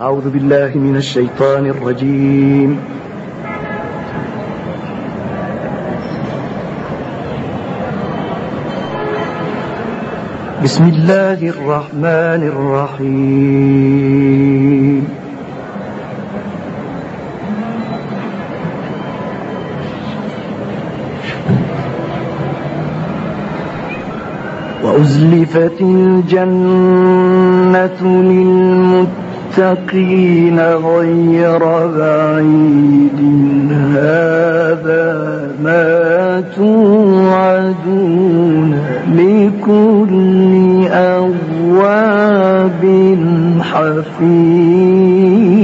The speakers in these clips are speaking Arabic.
أعوذ بالله من الشيطان الرجيم. بسم الله الرحمن الرحيم. وأزلفت الجنة للمتقين غير بعيد. هذا ما توعدون لكل أواب حفيظ.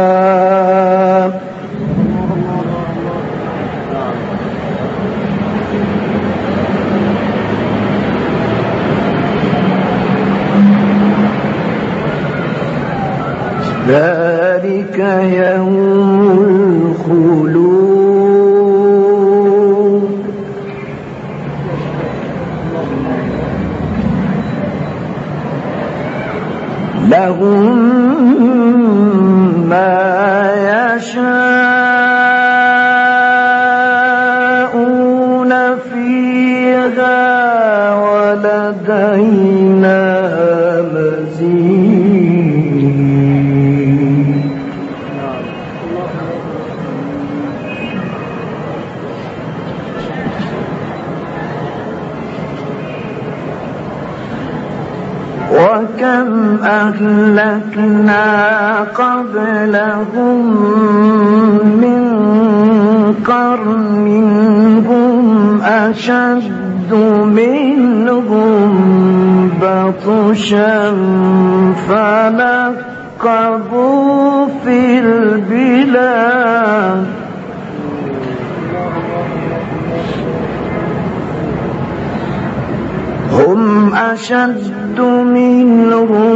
ذلك يوم الخلود لهم ما يشاءون. أهلكنا قبلهم من قرن هم أشد منهم بطشا فنقبوا في البلاد. هم أشد منهم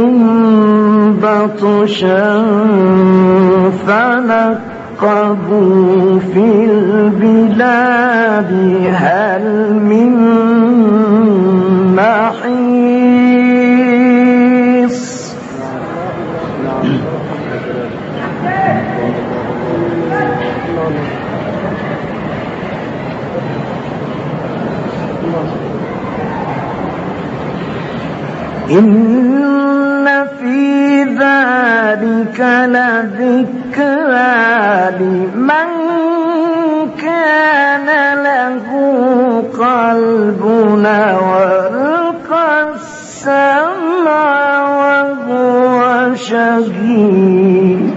فنقبوا في البلاد هل من محيص؟ إن ذلك لذكرى لمن كان له قلبنا ورقى السمع وهو شهيد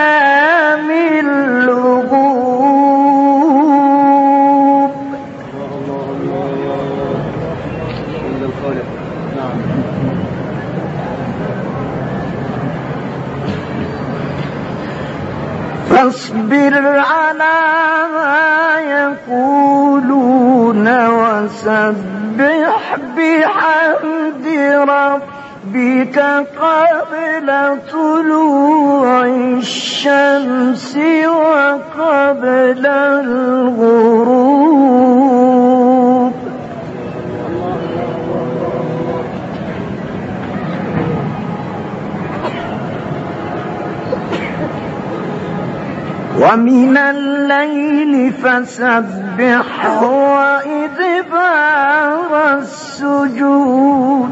على ما يقولون وسبح بحمد ربك قبل طلوع الشمس وقبل الغروب. ومن الليل فسبح وإدبار السجود.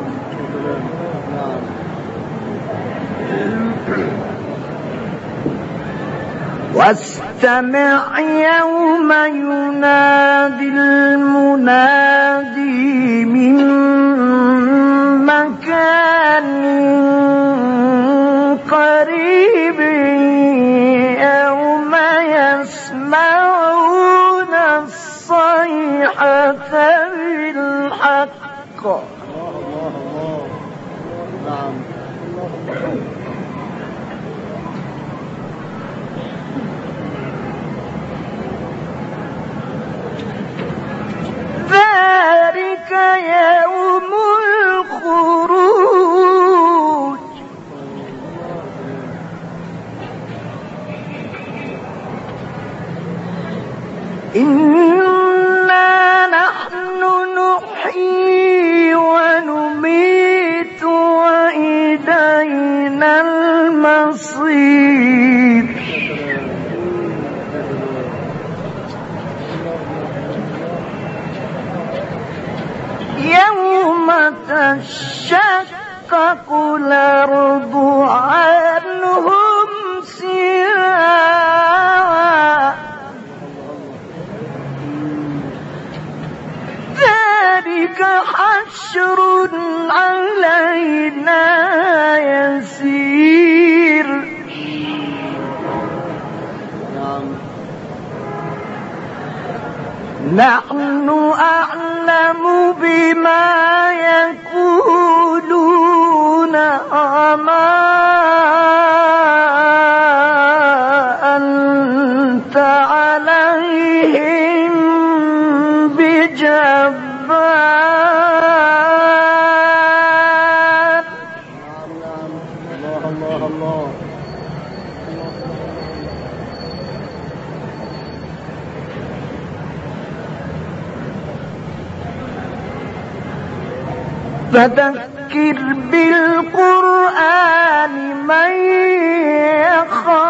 واستمع يوم ينادي المنادي من مكان إنا نحن نحيي ونميت وإلينا المصير يوم تشقق الأرض عنهم سراعا حشر علينا يسير. نحن أعلم بما فذكر بالقرآن من يخاف.